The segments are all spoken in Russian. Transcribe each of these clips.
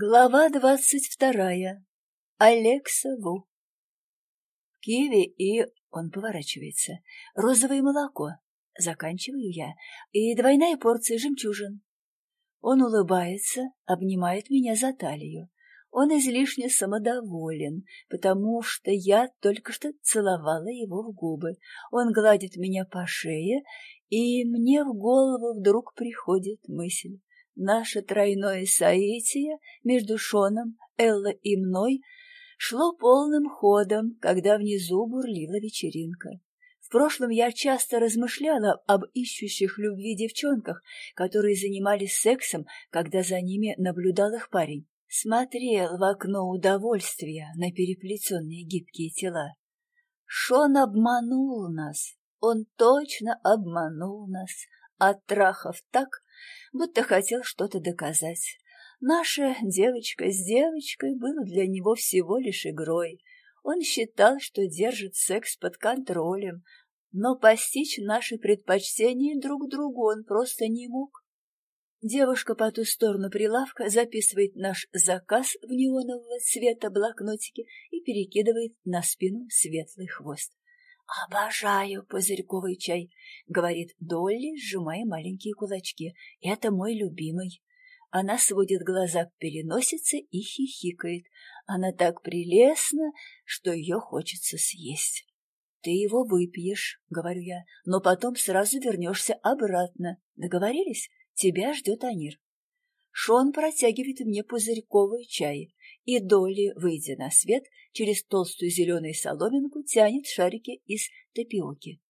Глава двадцать вторая. Алекса Ву. Киви и... Он поворачивается. Розовое молоко. Заканчиваю я. И двойная порция жемчужин. Он улыбается, обнимает меня за талию. Он излишне самодоволен, потому что я только что целовала его в губы. Он гладит меня по шее, и мне в голову вдруг приходит мысль. Наше тройное соитие между Шоном, Элла и мной шло полным ходом, когда внизу бурлила вечеринка. В прошлом я часто размышляла об ищущих любви девчонках, которые занимались сексом, когда за ними наблюдал их парень. Смотрел в окно удовольствия на переплетенные гибкие тела. Шон обманул нас. Он точно обманул нас, оттрахав так, будто хотел что-то доказать. Наша девочка с девочкой была для него всего лишь игрой. Он считал, что держит секс под контролем, но постичь наши предпочтения друг другу он просто не мог. Девушка по ту сторону прилавка записывает наш заказ в неонового цвета блокнотике и перекидывает на спину светлый хвост. «Обожаю пузырьковый чай», — говорит Долли, сжимая маленькие кулачки. «Это мой любимый». Она сводит глаза к переносице и хихикает. Она так прелестна, что ее хочется съесть. «Ты его выпьешь», — говорю я, — «но потом сразу вернешься обратно. Договорились? Тебя ждет Анир». Шон протягивает мне пузырьковый чай и Долли, выйдя на свет, через толстую зеленую соломинку тянет шарики из тапиоки.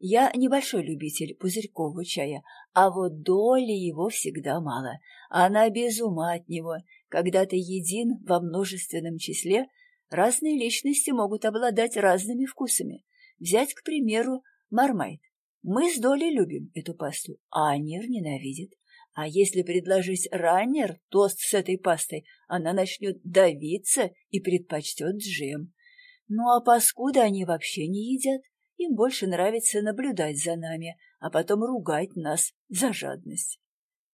Я небольшой любитель пузырькового чая, а вот Долли его всегда мало. Она без ума от него. Когда ты един во множественном числе, разные личности могут обладать разными вкусами. Взять, к примеру, мармайт. Мы с Долей любим эту пасту, а Анир ненавидит. А если предложить раннер тост с этой пастой, она начнет давиться и предпочтет джем. Ну а паскуды они вообще не едят. Им больше нравится наблюдать за нами, а потом ругать нас за жадность.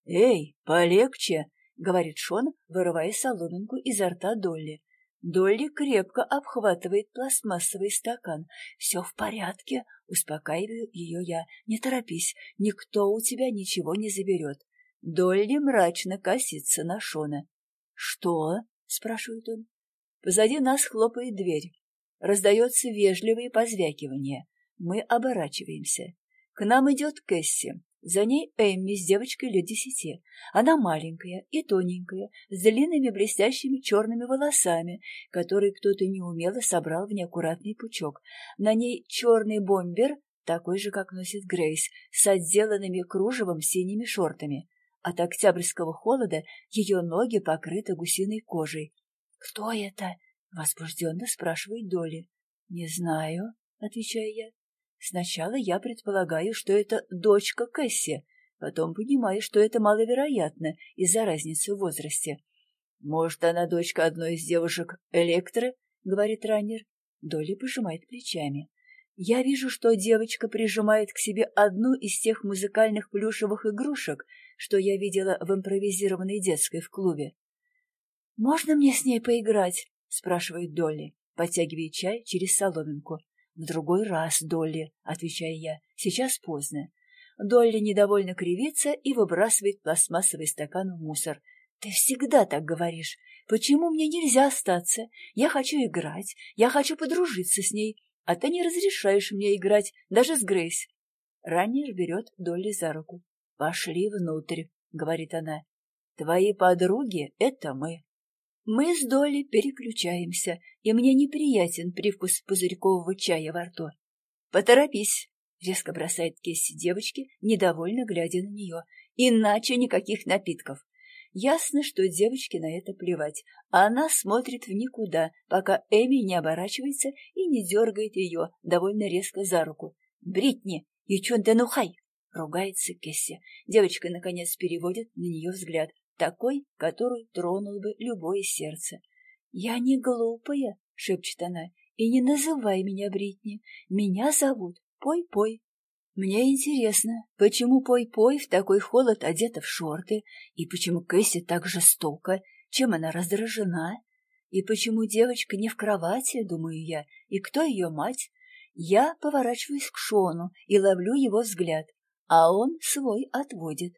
«Эй, полегче!» — говорит Шон, вырывая соломинку изо рта Долли. Долли крепко обхватывает пластмассовый стакан. «Все в порядке», — успокаиваю ее я. «Не торопись, никто у тебя ничего не заберет. Долли мрачно косится на Шона. «Что?» — спрашивает он. Позади нас хлопает дверь. Раздается вежливое позвякивание. Мы оборачиваемся. К нам идет Кэсси. За ней Эмми с девочкой лет десяти. Она маленькая и тоненькая, с длинными блестящими черными волосами, которые кто-то неумело собрал в неаккуратный пучок. На ней черный бомбер, такой же, как носит Грейс, с отделанными кружевом синими шортами. От октябрьского холода ее ноги покрыты гусиной кожей. «Кто это?» — возбужденно спрашивает Доли. «Не знаю», — отвечаю я. «Сначала я предполагаю, что это дочка Кэсси, потом понимаю, что это маловероятно из-за разницы в возрасте». «Может, она дочка одной из девушек Электры?» — говорит раннер. Доли пожимает плечами. Я вижу, что девочка прижимает к себе одну из тех музыкальных плюшевых игрушек, что я видела в импровизированной детской в клубе. «Можно мне с ней поиграть?» — спрашивает Долли, подтягивая чай через соломинку. «В другой раз, Долли», — отвечаю я, — «сейчас поздно». Долли недовольно кривится и выбрасывает пластмассовый стакан в мусор. «Ты всегда так говоришь. Почему мне нельзя остаться? Я хочу играть, я хочу подружиться с ней, а ты не разрешаешь мне играть даже с Грейс». Раннер берет Долли за руку. «Пошли внутрь», — говорит она. «Твои подруги — это мы». Мы с Долли переключаемся, и мне неприятен привкус пузырькового чая во рту. «Поторопись», — резко бросает Кесси девочки, недовольно глядя на нее. «Иначе никаких напитков». Ясно, что девочке на это плевать, она смотрит в никуда, пока Эми не оборачивается и не дергает ее довольно резко за руку. «Бритни, ючун ты нухай!» Ругается Кесси. Девочка, наконец, переводит на нее взгляд, такой, который тронул бы любое сердце. «Я не глупая», — шепчет она, — «и не называй меня Бритни. Меня зовут Пой-Пой». Мне интересно, почему Пой-Пой в такой холод одета в шорты, и почему Кэсси так жестоко. Чем она раздражена? И почему девочка не в кровати, думаю я, и кто ее мать? Я поворачиваюсь к Шону и ловлю его взгляд, а он свой отводит.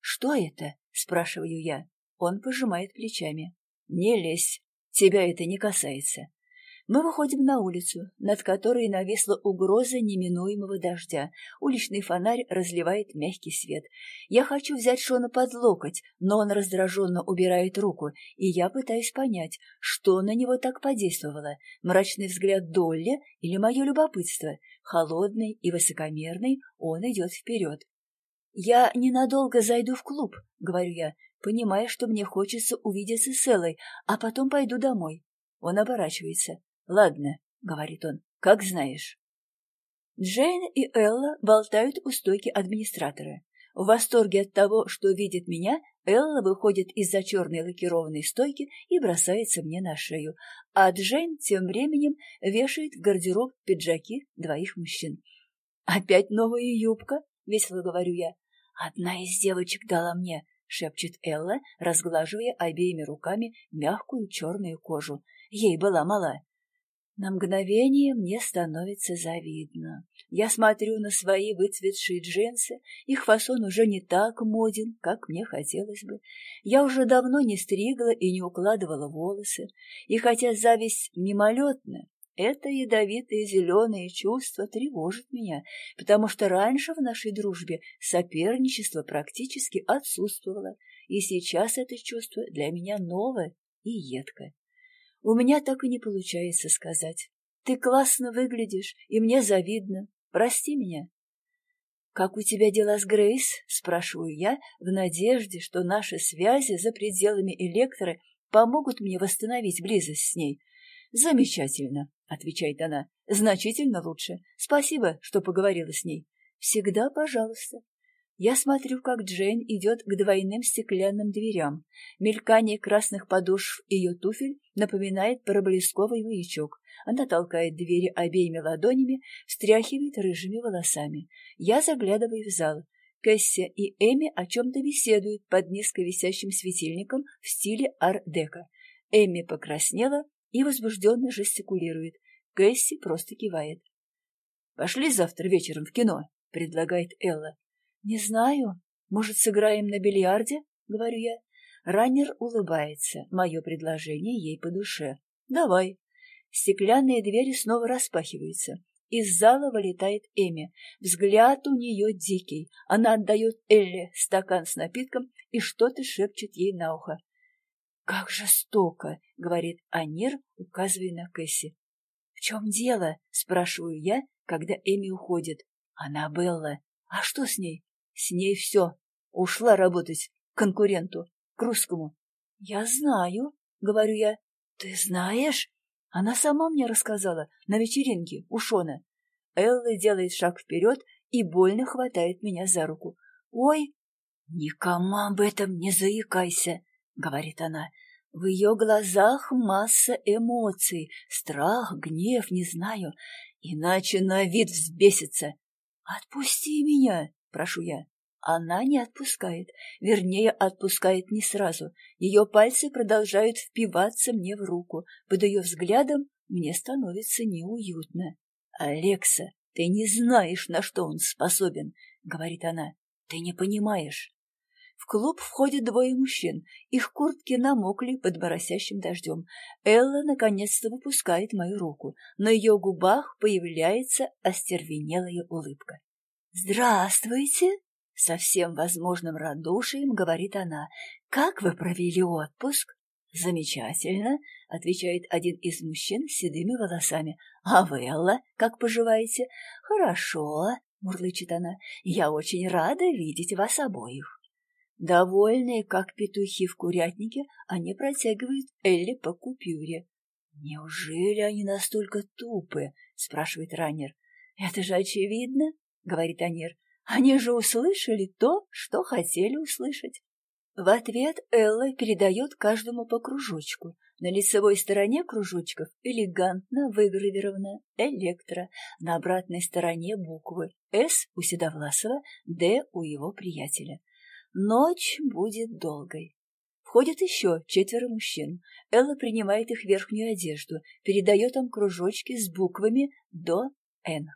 «Что это?» — спрашиваю я. Он пожимает плечами. «Не лезь, тебя это не касается. Мы выходим на улицу, над которой нависла угроза неминуемого дождя. Уличный фонарь разливает мягкий свет. Я хочу взять Шона под локоть, но он раздраженно убирает руку, и я пытаюсь понять, что на него так подействовало. Мрачный взгляд Долли или мое любопытство? Холодный и высокомерный, он идет вперед. «Я ненадолго зайду в клуб», — говорю я, понимая, что мне хочется увидеться с Эллой, а потом пойду домой. Он оборачивается. «Ладно», — говорит он, — «как знаешь». Джейн и Элла болтают у стойки администратора. В восторге от того, что видит меня, Элла выходит из-за черной лакированной стойки и бросается мне на шею, а Джейн тем временем вешает в гардероб пиджаки двоих мужчин. «Опять новая юбка?» — весело говорю я. «Одна из девочек дала мне», — шепчет Элла, разглаживая обеими руками мягкую черную кожу. Ей была мала. На мгновение мне становится завидно. Я смотрю на свои выцветшие джинсы, их фасон уже не так моден, как мне хотелось бы. Я уже давно не стригла и не укладывала волосы, и хотя зависть мимолетная, это ядовитое зеленое чувство тревожит меня, потому что раньше в нашей дружбе соперничество практически отсутствовало, и сейчас это чувство для меня новое и едкое. У меня так и не получается сказать. Ты классно выглядишь, и мне завидно. Прости меня. «Как у тебя дела с Грейс?» — спрашиваю я, в надежде, что наши связи за пределами электро помогут мне восстановить близость с ней. «Замечательно», — отвечает она, — «значительно лучше. Спасибо, что поговорила с ней». «Всегда пожалуйста». Я смотрю, как Джейн идет к двойным стеклянным дверям. Мелькание красных подошв ее туфель напоминает проблесковый маячок. Она толкает двери обеими ладонями, встряхивает рыжими волосами. Я заглядываю в зал. Кэсси и Эми о чем-то беседуют под низко висящим светильником в стиле ар-дека. Эми покраснела и возбужденно жестикулирует. Кэсси просто кивает. «Пошли завтра вечером в кино», — предлагает Элла. «Не знаю. Может, сыграем на бильярде?» — говорю я. Раннер улыбается. Мое предложение ей по душе. «Давай». Стеклянные двери снова распахиваются. Из зала вылетает Эми. Взгляд у нее дикий. Она отдает Элле стакан с напитком и что-то шепчет ей на ухо. «Как жестоко!» — говорит Анир, указывая на Кэсси. «В чем дело?» — спрашиваю я, когда Эми уходит. «Она Белла. А что с ней?» С ней все. Ушла работать к конкуренту, к русскому. Я знаю, говорю я. Ты знаешь? Она сама мне рассказала на вечеринке у Шона. Элла делает шаг вперед и больно хватает меня за руку. Ой, никому об этом не заикайся, говорит она. В ее глазах масса эмоций, страх, гнев, не знаю, иначе на вид взбесится. Отпусти меня, прошу я. Она не отпускает, вернее, отпускает не сразу. Ее пальцы продолжают впиваться мне в руку. Под ее взглядом мне становится неуютно. «Алекса, ты не знаешь, на что он способен», — говорит она. «Ты не понимаешь». В клуб входят двое мужчин. Их куртки намокли под моросящим дождем. Элла наконец-то выпускает мою руку. На ее губах появляется остервенелая улыбка. «Здравствуйте!» Со всем возможным радушием говорит она. «Как вы провели отпуск?» «Замечательно», — отвечает один из мужчин с седыми волосами. «А вы, Элла, как поживаете?» «Хорошо», — мурлычет она. «Я очень рада видеть вас обоих». Довольные, как петухи в курятнике, они протягивают Элли по купюре. «Неужели они настолько тупы?» — спрашивает Раннер. «Это же очевидно», — говорит Анир. Они же услышали то, что хотели услышать. В ответ Элла передает каждому по кружочку. На лицевой стороне кружочков элегантно выгравировано «Электро», на обратной стороне буквы «С» у Седовласова, «Д» у его приятеля. Ночь будет долгой. Входят еще четверо мужчин. Элла принимает их верхнюю одежду, передает им кружочки с буквами до «Н».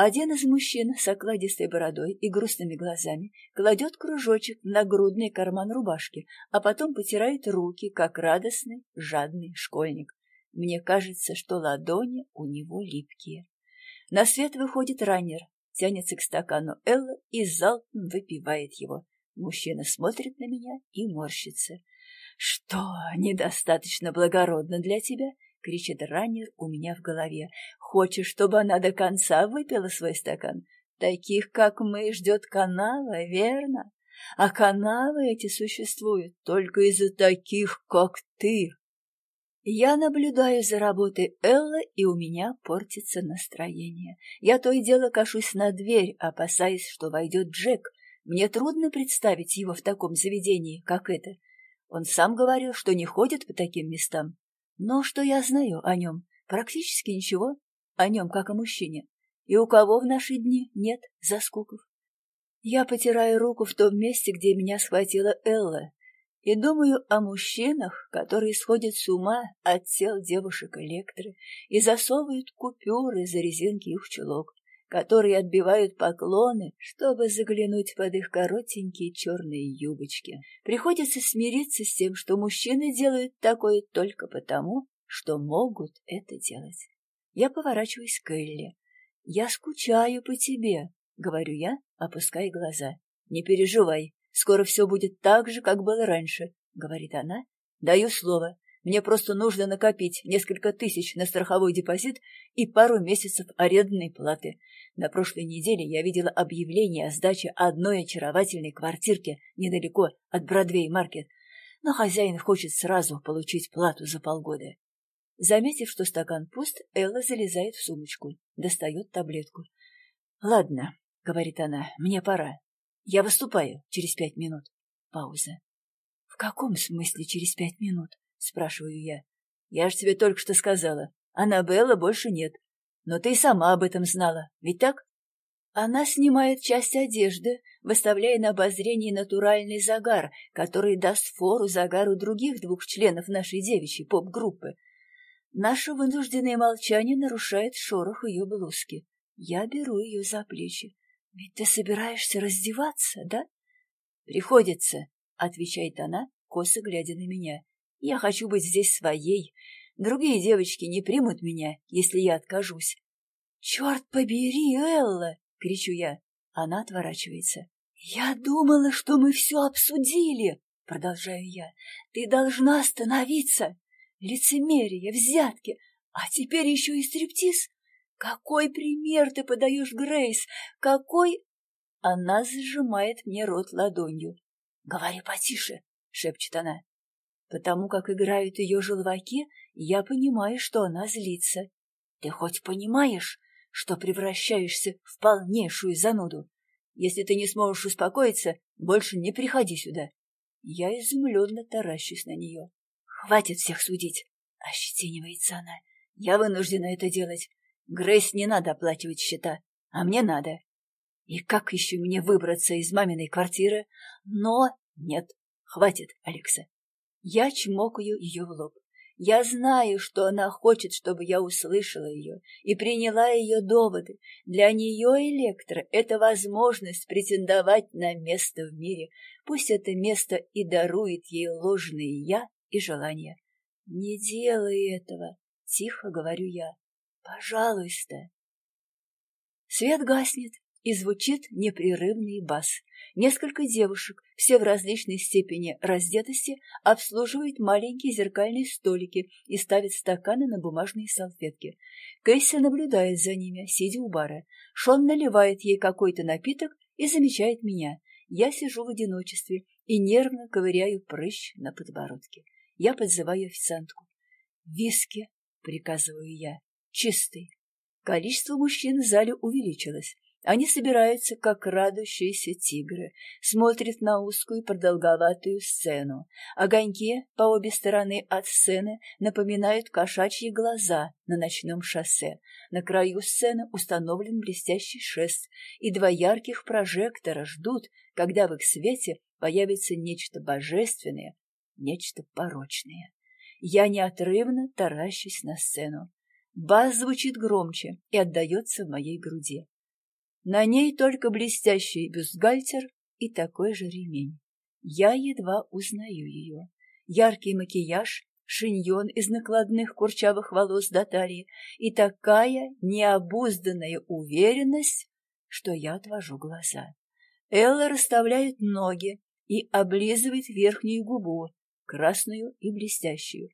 Один из мужчин с окладистой бородой и грустными глазами кладет кружочек на грудный карман рубашки, а потом потирает руки, как радостный, жадный школьник. Мне кажется, что ладони у него липкие. На свет выходит раннер, тянется к стакану Элла и залпом выпивает его. Мужчина смотрит на меня и морщится. — Что, недостаточно благородно для тебя? — кричит раннер у меня в голове. «Хочешь, чтобы она до конца выпила свой стакан? Таких, как мы, ждет канава, верно? А канавы эти существуют только из-за таких, как ты». Я наблюдаю за работой Эллы, и у меня портится настроение. Я то и дело кашусь на дверь, опасаясь, что войдет Джек. Мне трудно представить его в таком заведении, как это. Он сам говорил, что не ходит по таким местам. Но что я знаю о нем? Практически ничего. О нем, как о мужчине. И у кого в наши дни нет заскоков? Я потираю руку в том месте, где меня схватила Элла, и думаю о мужчинах, которые сходят с ума от тел девушек Электры и засовывают купюры за резинки их чулок которые отбивают поклоны, чтобы заглянуть под их коротенькие черные юбочки. Приходится смириться с тем, что мужчины делают такое только потому, что могут это делать. Я поворачиваюсь к Элли. «Я скучаю по тебе», — говорю я, опуская глаза. «Не переживай, скоро все будет так же, как было раньше», — говорит она. «Даю слово, мне просто нужно накопить несколько тысяч на страховой депозит и пару месяцев арендной платы. На прошлой неделе я видела объявление о сдаче одной очаровательной квартирки недалеко от Бродвей-маркет, но хозяин хочет сразу получить плату за полгода. Заметив, что стакан пуст, Элла залезает в сумочку, достает таблетку. «Ладно», — говорит она, — «мне пора. Я выступаю через пять минут». Пауза. «В каком смысле через пять минут?» — спрашиваю я. «Я же тебе только что сказала. Аннабелла больше нет. Но ты и сама об этом знала, ведь так?» Она снимает часть одежды, выставляя на обозрение натуральный загар, который даст фору загару других двух членов нашей девичьей поп-группы. Наше вынужденное молчание нарушает шорох ее блузки. Я беру ее за плечи. «Ведь ты собираешься раздеваться, да?» «Приходится», — отвечает она, косо глядя на меня. Я хочу быть здесь своей. Другие девочки не примут меня, если я откажусь. — Черт побери, Элла! — кричу я. Она отворачивается. — Я думала, что мы все обсудили, — продолжаю я. — Ты должна остановиться. Лицемерие, взятки, а теперь еще и стриптиз. Какой пример ты подаешь, Грейс? Какой... Она сжимает мне рот ладонью. — Говори потише, — шепчет она. Потому как играют ее желваки, я понимаю, что она злится. Ты хоть понимаешь, что превращаешься в полнейшую зануду? Если ты не сможешь успокоиться, больше не приходи сюда. Я изумленно таращусь на нее. Хватит всех судить, ощетинивается она. Я вынуждена это делать. Грейс не надо оплачивать счета, а мне надо. И как еще мне выбраться из маминой квартиры? Но нет, хватит, Алекса. Я чмокаю ее в лоб. Я знаю, что она хочет, чтобы я услышала ее и приняла ее доводы. Для нее Электро — это возможность претендовать на место в мире. Пусть это место и дарует ей ложные «я» и желания. «Не делай этого», — тихо говорю я. «Пожалуйста». Свет гаснет, и звучит непрерывный бас. Несколько девушек, все в различной степени раздетости, обслуживают маленькие зеркальные столики и ставят стаканы на бумажные салфетки. Кэсси наблюдает за ними, сидя у бара. Шон наливает ей какой-то напиток и замечает меня. Я сижу в одиночестве и нервно ковыряю прыщ на подбородке. Я подзываю официантку. «Виски», — приказываю я, — «чистый». Количество мужчин в зале увеличилось. Они собираются, как радующиеся тигры, смотрят на узкую продолговатую сцену. Огоньки по обе стороны от сцены напоминают кошачьи глаза на ночном шоссе. На краю сцены установлен блестящий шест, и два ярких прожектора ждут, когда в их свете появится нечто божественное, нечто порочное. Я неотрывно таращусь на сцену. Бас звучит громче и отдается в моей груди. На ней только блестящий бюстгальтер и такой же ремень. Я едва узнаю ее. Яркий макияж, шиньон из накладных курчавых волос до талии и такая необузданная уверенность, что я отвожу глаза. Элла расставляет ноги и облизывает верхнюю губу, красную и блестящую.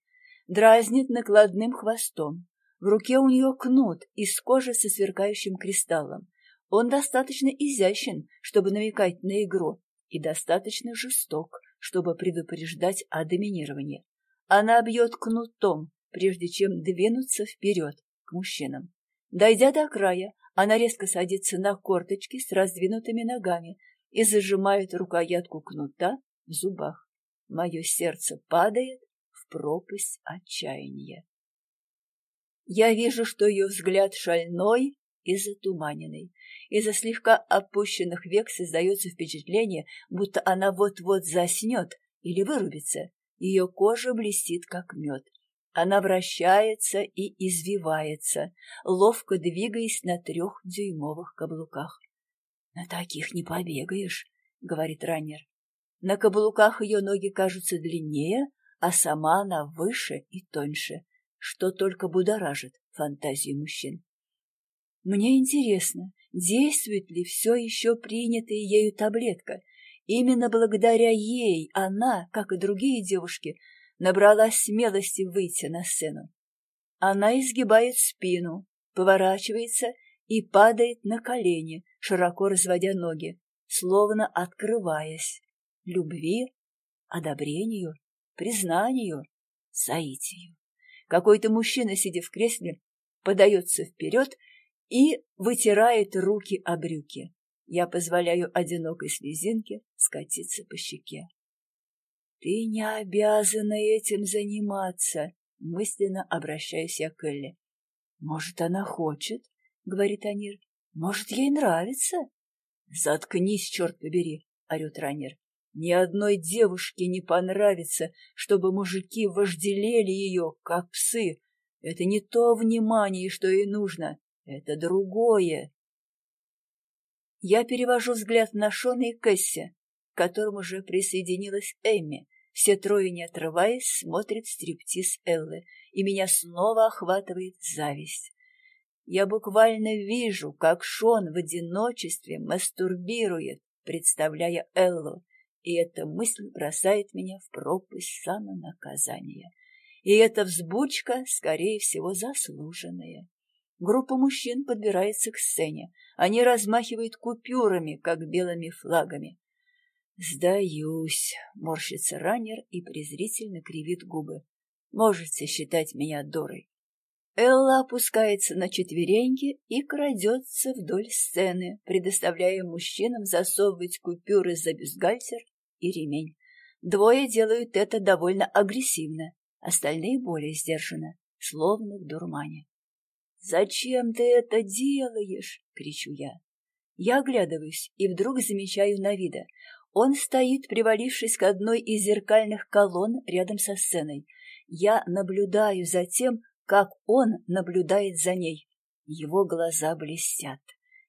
Дразнит накладным хвостом. В руке у нее кнут из кожи со сверкающим кристаллом. Он достаточно изящен, чтобы намекать на игру, и достаточно жесток, чтобы предупреждать о доминировании. Она бьет кнутом, прежде чем двинуться вперед к мужчинам. Дойдя до края, она резко садится на корточки с раздвинутыми ногами и зажимает рукоятку кнута в зубах. Мое сердце падает в пропасть отчаяния. Я вижу, что ее взгляд шальной и затуманенный. Из-за слегка опущенных век создается впечатление, будто она вот-вот заснет или вырубится. Ее кожа блестит, как мед. Она вращается и извивается, ловко двигаясь на трехдюймовых каблуках. — На таких не побегаешь, — говорит раннер. На каблуках ее ноги кажутся длиннее, а сама она выше и тоньше, что только будоражит фантазию мужчин. Мне интересно, действует ли все еще принятая ею таблетка. Именно благодаря ей она, как и другие девушки, набралась смелости выйти на сцену. Она изгибает спину, поворачивается и падает на колени, широко разводя ноги, словно открываясь любви, одобрению, признанию, соитию. Какой-то мужчина, сидя в кресле, подается вперед и вытирает руки о брюки. Я позволяю одинокой слезинке скатиться по щеке. «Ты не обязана этим заниматься», — мысленно обращаюсь я к Элли. «Может, она хочет?» — говорит Анир. «Может, ей нравится?» «Заткнись, черт побери!» — орет Раннер. «Ни одной девушке не понравится, чтобы мужики вожделели ее, как псы. Это не то внимание, что ей нужно. Это другое. Я перевожу взгляд на Шона и Кэсси, к которым уже присоединилась Эми. Все трое, не отрываясь, смотрят стриптиз Эллы, и меня снова охватывает зависть. Я буквально вижу, как Шон в одиночестве мастурбирует, представляя Эллу, и эта мысль бросает меня в пропасть самонаказания. И эта взбучка, скорее всего, заслуженная. Группа мужчин подбирается к сцене. Они размахивают купюрами, как белыми флагами. «Сдаюсь», — морщится раннер и презрительно кривит губы. «Можете считать меня дурой». Элла опускается на четвереньки и крадется вдоль сцены, предоставляя мужчинам засовывать купюры за бюстгальтер и ремень. Двое делают это довольно агрессивно, остальные более сдержанно, словно в дурмане. «Зачем ты это делаешь?» — кричу я. Я оглядываюсь и вдруг замечаю Навида. Он стоит, привалившись к одной из зеркальных колонн рядом со сценой. Я наблюдаю за тем, как он наблюдает за ней. Его глаза блестят.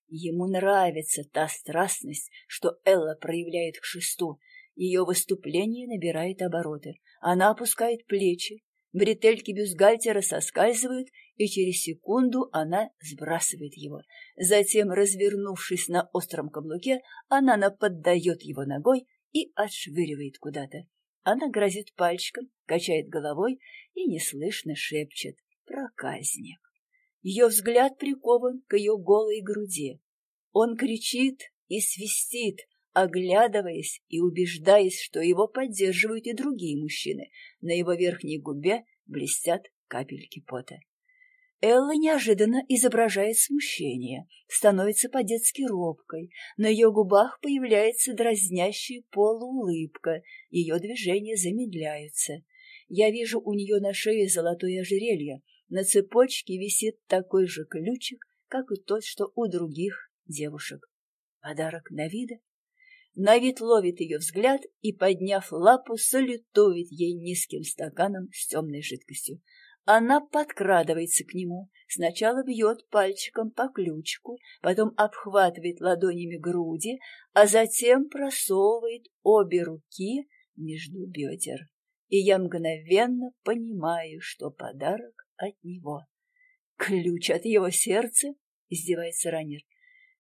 Ему нравится та страстность, что Элла проявляет к шесту. Ее выступление набирает обороты. Она опускает плечи, бретельки бюстгальтера соскальзывают, и через секунду она сбрасывает его. Затем, развернувшись на остром каблуке, она наподдает его ногой и отшвыривает куда-то. Она грозит пальчиком, качает головой и неслышно шепчет «Проказник». Ее взгляд прикован к ее голой груди. Он кричит и свистит, оглядываясь и убеждаясь, что его поддерживают и другие мужчины. На его верхней губе блестят капельки пота. Элла неожиданно изображает смущение, становится по-детски робкой, на ее губах появляется дразнящая полуулыбка, ее движения замедляются. Я вижу у нее на шее золотое ожерелье, на цепочке висит такой же ключик, как и тот, что у других девушек. Подарок на вида. на вид ловит ее взгляд и, подняв лапу, салютует ей низким стаканом с темной жидкостью. Она подкрадывается к нему, сначала бьет пальчиком по ключку, потом обхватывает ладонями груди, а затем просовывает обе руки между бедер. И я мгновенно понимаю, что подарок от него. Ключ от его сердца, издевается раннер.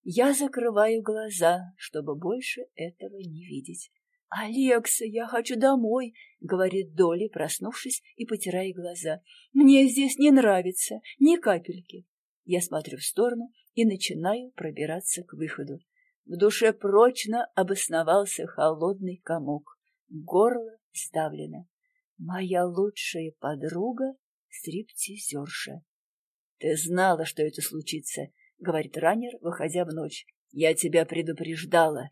Я закрываю глаза, чтобы больше этого не видеть. «Алекса, я хочу домой», — говорит Доли, проснувшись и потирая глаза. «Мне здесь не нравится, ни капельки». Я смотрю в сторону и начинаю пробираться к выходу. В душе прочно обосновался холодный комок. Горло сдавлено. Моя лучшая подруга — стриптизерша. — Ты знала, что это случится, — говорит раннер, выходя в ночь. — Я тебя предупреждала.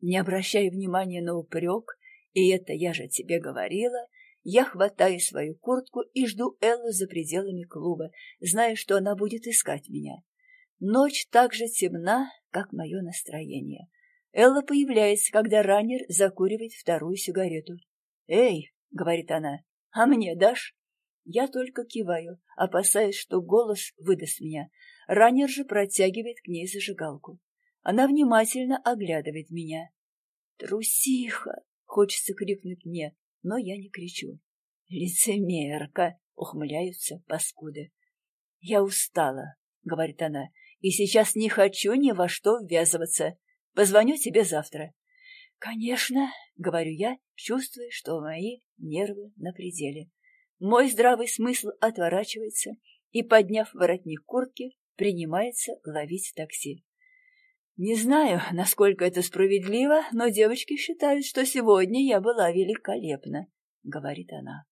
Не обращая внимания на упрек, и это я же тебе говорила, я хватаю свою куртку и жду Эллу за пределами клуба, зная, что она будет искать меня. Ночь так же темна, как мое настроение. Элла появляется, когда раннер закуривает вторую сигарету. «Эй!» — говорит она. «А мне дашь?» Я только киваю, опасаясь, что голос выдаст меня. Раннер же протягивает к ней зажигалку. Она внимательно оглядывает меня. «Трусиха!» — хочется крикнуть мне, но я не кричу. «Лицемерка!» — ухмыляются паскуды. «Я устала», — говорит она, — «и сейчас не хочу ни во что ввязываться. Позвоню тебе завтра». «Конечно», — говорю я, чувствуя, что мои нервы на пределе. Мой здравый смысл отворачивается и, подняв воротник куртки, принимается ловить такси. Не знаю, насколько это справедливо, но девочки считают, что сегодня я была великолепна, — говорит она.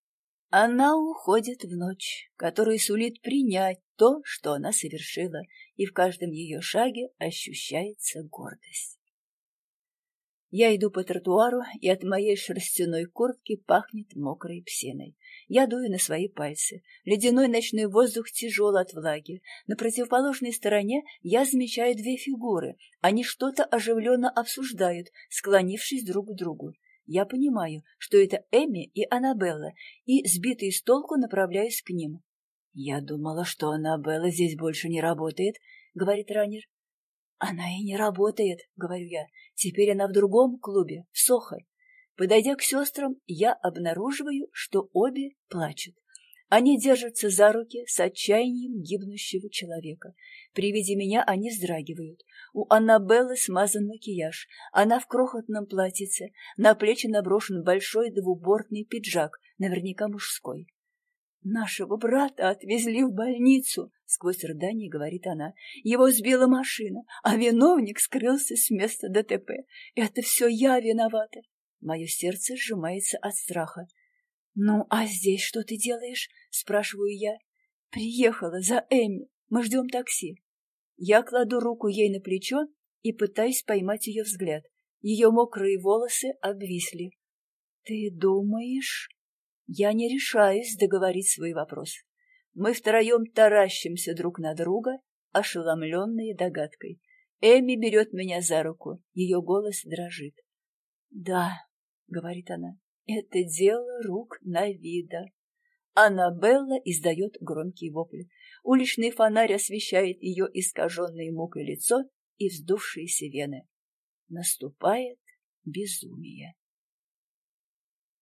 Она уходит в ночь, которая сулит принять то, что она совершила, и в каждом ее шаге ощущается гордость. Я иду по тротуару, и от моей шерстяной куртки пахнет мокрой псиной. Я дую на свои пальцы. Ледяной ночной воздух тяжел от влаги. На противоположной стороне я замечаю две фигуры. Они что-то оживленно обсуждают, склонившись друг к другу. Я понимаю, что это Эми и Аннабелла, и, сбитый с толку, направляюсь к ним. «Я думала, что Аннабелла здесь больше не работает», — говорит раннер. «Она и не работает», — говорю я. «Теперь она в другом клубе, в Сохо. Подойдя к сестрам, я обнаруживаю, что обе плачут. Они держатся за руки с отчаянием гибнущего человека. При виде меня они вздрагивают. У Аннабеллы смазан макияж. Она в крохотном платьице. На плечи наброшен большой двубортный пиджак, наверняка мужской. «Нашего брата отвезли в больницу», — сквозь рыдание говорит она. «Его сбила машина, а виновник скрылся с места ДТП. Это все я виновата». Мое сердце сжимается от страха. «Ну, а здесь что ты делаешь?» — спрашиваю я. «Приехала за Эми. Мы ждем такси». Я кладу руку ей на плечо и пытаюсь поймать ее взгляд. Ее мокрые волосы обвисли. «Ты думаешь...» Я не решаюсь договорить свой вопрос. Мы втроем таращимся друг на друга, ошеломленные догадкой. Эми берет меня за руку, ее голос дрожит. «Да», — говорит она, — «это дело рук Навида». Аннабелла издает громкий вопль. Уличный фонарь освещает ее искаженное мукой лицо и вздувшиеся вены. Наступает безумие.